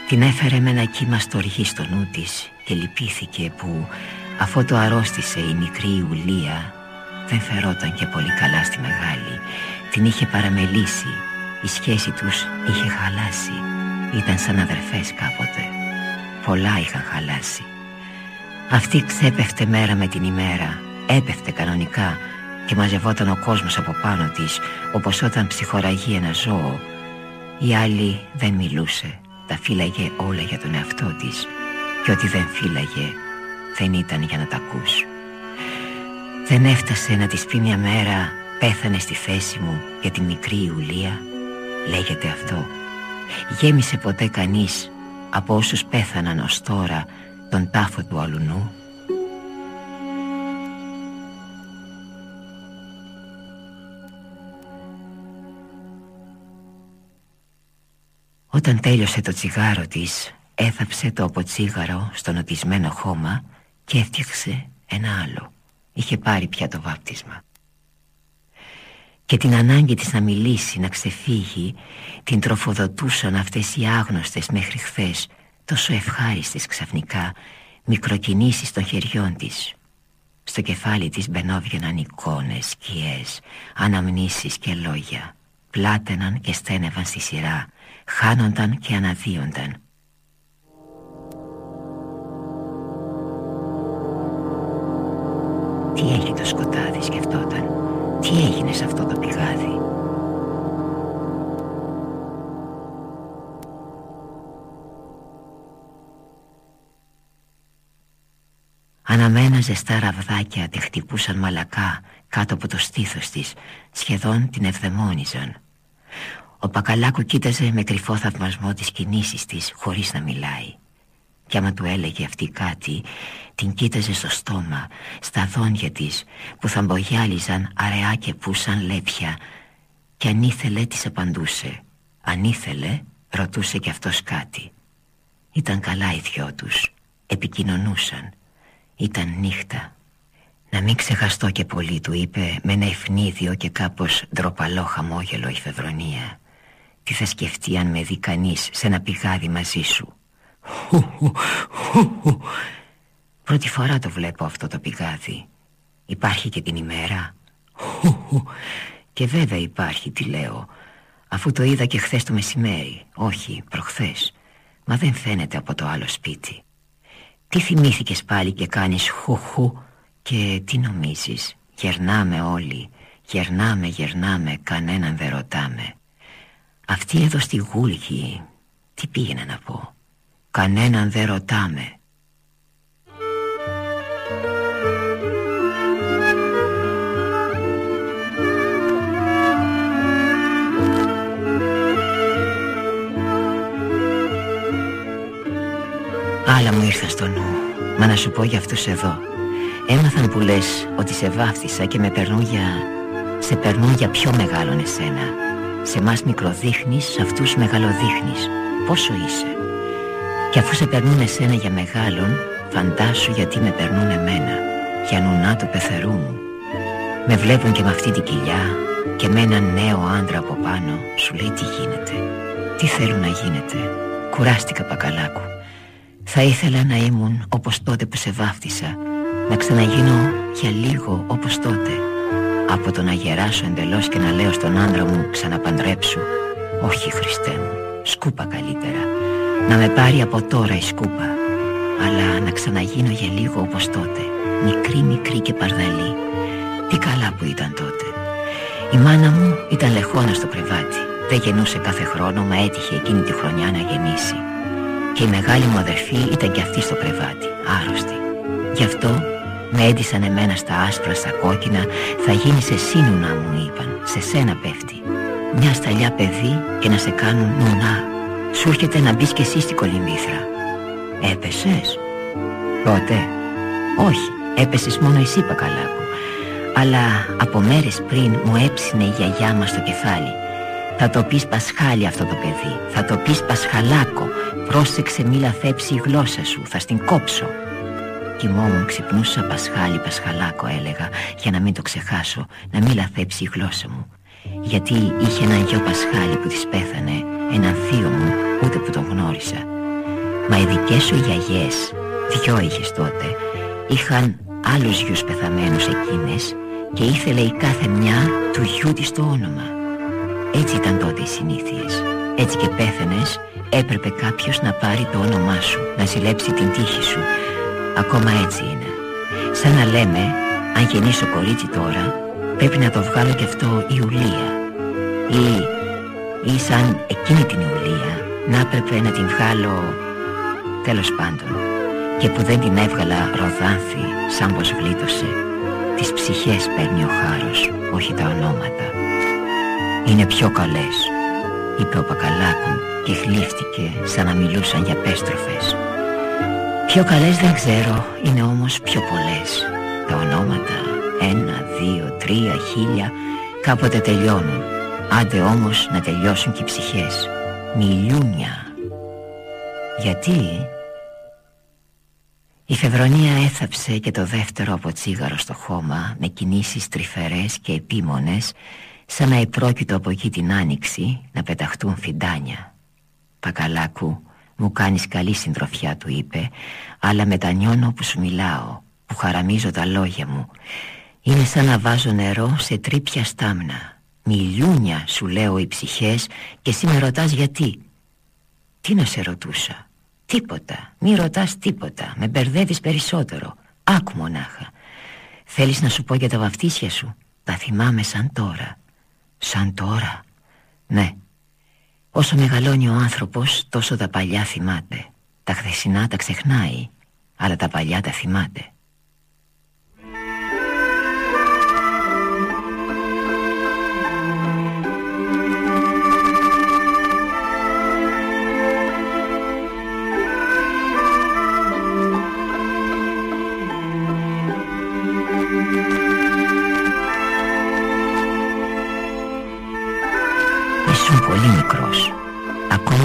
Την έφερε με ένα κύμα στοργή στο νου της Και λυπήθηκε που αφού το αρρώστησε η μικρή Ιουλία Δεν φερόταν και πολύ καλά στη μεγάλη. Την είχε παραμελήσει. Η σχέση τους είχε χαλάσει Ήταν σαν αδερφές κάποτε. Πολλά είχαν χαλάσει. Αυτή ξέπεφτε μέρα με την ημέρα Έπεφτε κανονικά Και μαζευόταν ο κόσμος από πάνω της Όπως όταν ψυχοραγεί ένα ζώο. Η άλλη δεν μιλούσε Τα φύλαγε όλα για τον εαυτό της. Και ό,τι δεν φύλαγε Δεν ήταν για να τα ακούς. Δεν έφτασε να της πει μια μέρα Πέθανε στη θέση μου για τη μικρή Ιουλία Λέγεται αυτό Γέμισε ποτέ κανείς από όσους πέθαναν ως τώρα τον τάφο του αλουνού; Όταν τέλειωσε το τσιγάρο της Έθαψε το από τσίγαρο στο νοτισμένο χώμα Και έφτιαξε ένα άλλο. Είχε πάρει πια το βάπτισμα και την ανάγκη της να μιλήσει, να ξεφύγει Την τροφοδοτούσαν αυτές οι άγνωστες μέχρι χθες τόσο ευχάριστες ξαφνικά μικροκινήσεις των χεριών της. Στο κεφάλι της μπαινόβγαιναν εικόνες, σκιές, αναμνήσεις και λόγια. Πλάτεναν και στένευαν στη σειρά χάνονταν και αναδύονταν. Τι έχει το σκοτάδι σκεφτόταν Τι έγινε σε αυτό το πηγάδι; Αναμένα ζεστά ραβδάκια τη χτυπούσαν μαλακά κάτω από το στήθος της Σχεδόν την ευδαιμόνιζαν. Ο Πακαλάκου κοίταζε με κρυφό θαυμασμό τις κινήσεις της χωρίς να μιλάει Κι άμα του έλεγε αυτή κάτι Την κοίταζε στο στόμα, στα δόντια της Που θα μπογιάλιζαν αραιά και πούσαν λέπια. Και αν ήθελε της απαντούσε. Αν ήθελε ρωτούσε κι αυτός κάτι. Ήταν καλά οι δυο τους. Επικοινωνούσαν. Ήταν νύχτα. Να μην ξεχαστώ και πολύ του είπε Με ένα ευνίδιο και κάπως ντροπαλό χαμόγελο η Φεβρονία. Τι θα σκεφτεί αν με δει κανείς σε ένα πηγάδι μαζί σου Πρώτη φορά το βλέπω αυτό το πηγάδι. Υπάρχει και την ημέρα. Και βέβαια υπάρχει τι λέω Αφού το είδα και χθες το μεσημέρι. Όχι προχθές. Μα δεν φαίνεται από το άλλο σπίτι. Τι θυμήθηκες πάλι και κάνεις χουχου και τι νομίζεις; Γερνάμε όλοι, γερνάμε, γερνάμε, κανέναν δεν ρωτάμε. Αυτή εδώ στη γούλγη, τι πήγαινα να πω; Κανέναν δεν ρωτάμε. Άλλα μου ήρθαν στο νου Μα να σου πω για αυτούς εδώ. Έμαθαν που λες ότι σε βάφτισα και με περνούν για... Σε περνούν για πιο μεγάλον εσένα. Σε μας μικροδείχνεις, σε αυτούς μεγαλοδείχνεις. Πόσο είσαι; Και αφού σε περνούν εσένα για μεγάλον Φαντάσου γιατί με περνούν εμένα. Για νουνά του πεθερού μου. Με βλέπουν και με αυτή την κοιλιά Και με έναν νέο άντρα από πάνω Σου λέει τι γίνεται. Τι θέλουν να γίνεται. Κουράστηκα πακαλάκου. Θα ήθελα να ήμουν όπως τότε που σε βάφτισα. Να ξαναγίνω για λίγο όπως τότε. Από το να γεράσω εντελώς και να λέω στον άντρα μου ξαναπαντρέψου. Όχι Χριστέ μου, σκούπα καλύτερα Να με πάρει από τώρα η σκούπα. Αλλά να ξαναγίνω για λίγο όπως τότε. Μικρή μικρή και παρδαλή. Τι καλά που ήταν τότε. Η μάνα μου ήταν λεχόνα στο κρεβάτι. Δεν γεννούσε κάθε χρόνο μα έτυχε εκείνη τη χρονιά να γεννήσει. Και η μεγάλη μου αδερφή ήταν και αυτή στο κρεβάτι Άρρωστη. Γι' αυτό με έντυσαν εμένα στα άσπρα, στα κόκκινα. Θα γίνεις εσύ νουνά μου είπαν. Σε σένα πέφτει Μια σταλιά παιδί και να σε κάνουν νουνά Σου έρχεται να μπεις κι εσύ στην κολυμβήθρα Έπεσες; Πότε Όχι Έπεσες μόνο εσύ Πακαλάκου. Αλλά από μέρες πριν μου έψινε η γιαγιά μας το κεφάλι. Θα το πεις Πασχάλη αυτό το παιδί. Θα το πεις Πασχαλάκο. Πρόσεξε μη λαθέψει η γλώσσα σου. Θα στην κόψω. Κοιμόμουν, ξυπνούσα Πασχάλη, Πασχαλάκο έλεγα Για να μην το ξεχάσω, να μην λαθέψει η γλώσσα μου Γιατί είχε ένα γιο Πασχάλη που της πέθανε Έναν θείο μου, ούτε που τον γνώρισα. Μα οι δικές σου γιαγιές, δυο είχες τότε Είχαν άλλους γιους πεθαμένους εκείνες Και ήθελε η κάθε μια του γιού της το όνομα. Έτσι ήταν τότε οι συνήθειες. Έτσι και πέθαινες έπρεπε κάποιος να πάρει το όνομά σου Να ζηλέψει την τύχη σου. Ακόμα έτσι είναι. Σαν να λέμε Αν γεννήσω κορίτσι τώρα Πρέπει να το βγάλω κι αυτό Ιουλία Ή, ή σαν εκείνη την Ιουλία Να έπρεπε να την βγάλω Τέλος πάντων Και που δεν την έβγαλα ροδάνθη Σαν πως γλίτωσε. Τις ψυχές παίρνει ο χάρος Όχι τα ονόματα. Είναι πιο καλές Είπε ο Πακαλάκου και χλίφτηκε σαν να μιλούσαν για πέστροφες. Πιο καλές δεν ξέρω, είναι όμως πιο πολλές Τα ονόματα, ένα, δύο, τρία, χίλια Κάποτε τελειώνουν. Άντε όμως να τελειώσουν και οι ψυχές. Μιλούνια. Γιατί; Η Φεβρονία έθαψε και το δεύτερο από τσίγαρο στο χώμα Με κινήσεις τρυφερές και επίμονες Σαν να επρόκειτο από εκεί την άνοιξη Να πεταχτούν φιντάνια. Πακαλάκου μου κάνεις καλή συντροφιά του είπε Αλλά μετανιώνω που σου μιλάω Που χαραμίζω τα λόγια μου Είναι σαν να βάζω νερό σε τρίπια στάμνα. Μιλιούνια σου λέω οι ψυχές Και εσύ με ρωτάς γιατί. Τι να σε ρωτούσα; Τίποτα, μη ρωτάς τίποτα. Με μπερδεύεις περισσότερο. Άκου μονάχα. Θέλεις να σου πω για τα βαφτίσια σου; Τα θυμάμαι σαν τώρα. Σαν τώρα. Ναι. Όσο μεγαλώνει ο άνθρωπος τόσο τα παλιά θυμάται. Τα χθεσινά τα ξεχνάει Αλλά τα παλιά τα θυμάται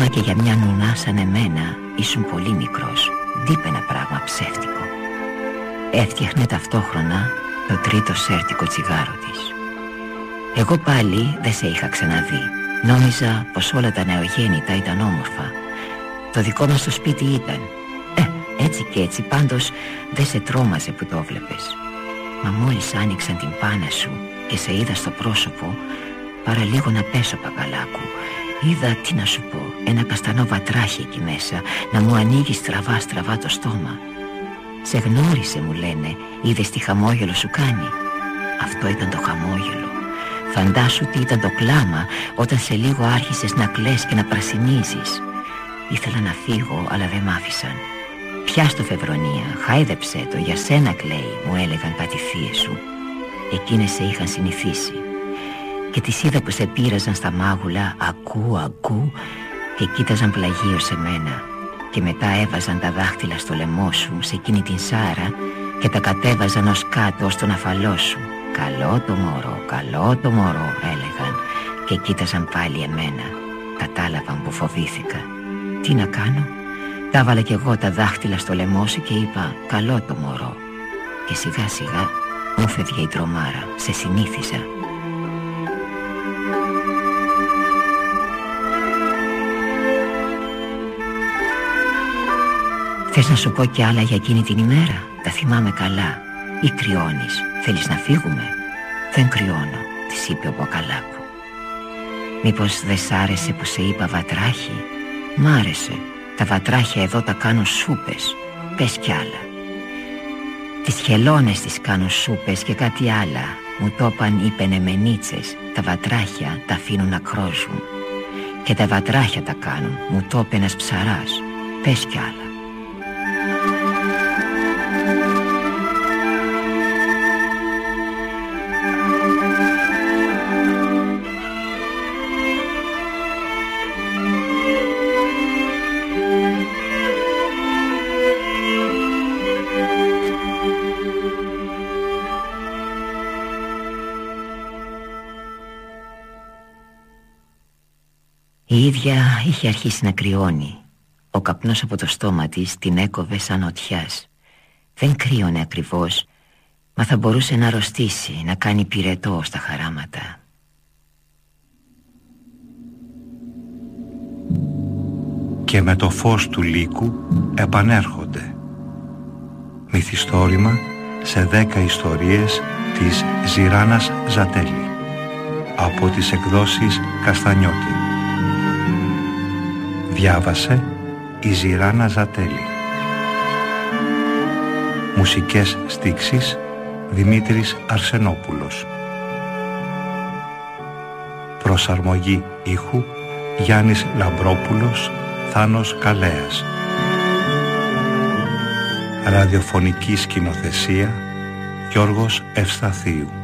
και για μια νουνά σαν εμένα ήσουν πολύ μικρός. Δίπε ένα πράγμα ψεύτικο. Έφτιαχνε ταυτόχρονα το τρίτο σέρτικο τσιγάρο της. Εγώ πάλι δεν σε είχα ξαναδεί. Νόμιζα πως όλα τα νεογέννητα ήταν όμορφα. Το δικό μας το σπίτι ήταν. Ε, έτσι και έτσι πάντως δεν σε τρόμαζε που το βλέπες. Μα μόλις άνοιξαν την πάνα σου και σε είδα στο πρόσωπο Παραλίγο να πέσω παπαλάκου. Είδα, τι να σου πω, ένα καστανό βατράχι εκεί μέσα Να μου ανοίγει στραβά στραβά το στόμα. Σε γνώρισε μου λένε, είδες τι χαμόγελο σου κάνει. Αυτό ήταν το χαμόγελο. Φαντάσου τι ήταν το κλάμα Όταν σε λίγο άρχισες να κλαις και να πρασινίζεις. Ήθελα να φύγω αλλά δεν μ' άφησαν. Πιά στο Φεβρονία, χάιδεψέ το, για σένα κλαίει Μου έλεγαν κάτι θείες σου. Εκείνες σε είχαν συνηθίσει και τις είδα που σε πήραζαν στα μάγουλα ακού ακού και κοίταζαν πλαγίως σε μένα. Και μετά έβαζαν τα δάχτυλα στο λαιμό σου σε εκείνη την σάρα και τα κατέβαζαν ως κάτω ως τον αφαλό σου. «Καλό το μωρό, καλό το μωρό» έλεγαν και κοίταζαν πάλι εμένα. Κατάλαβαν που φοβήθηκα. Τι να κάνω; Τα βάλα κι εγώ τα δάχτυλα στο λαιμόσι και είπα Καλό το μωρό Και σιγά σιγά μου φεύγε η τρομάρα. Σε συνήθιζα Θες να σου πω κι άλλα για εκείνη την ημέρα; Τα θυμάμαι καλά. Ή κρυώνεις. Θέλεις να φύγουμε; Δεν κρυώνω Της είπε ο Μποκαλάκου Μήπως δεν σ' άρεσε που σε είπα βατράχη; Μ' άρεσε. Τα βατράχια εδώ τα κάνω σούπες. Πες κι άλλα. Τις χελώνες τις κάνω σούπες και κάτι άλλα. Μου το είπαν οι πενεμενίτσες Τα βατράχια τα αφήνουν να κρόζουν Και τα βατράχια τα κάνουν. Μου το είπε ένας ψαράς. Πες κι άλλα ίδια είχε αρχίσει να κρυώνει. Ο καπνός από το στόμα της την έκοβε σαν οτιάς. Δεν κρύωνε ακριβώς Μα θα μπορούσε να αρρωστήσει Να κάνει πυρετό στα χαράματα. Και με το φως του λύκου επανέρχονται. Μυθιστόρημα σε δέκα ιστορίες της Ζηράνας Ζατέλη. Από τις εκδόσεις Καστανιώτη Διάβασε η Ζηράνα Ζατέλη. Μουσικές στίξεις Δημήτρης Αρσενόπουλος. Προσαρμογή ήχου Γιάννης Λαμπρόπουλος Θάνος Καλέας. Ραδιοφωνική σκηνοθεσία Γιώργος Ευσταθίου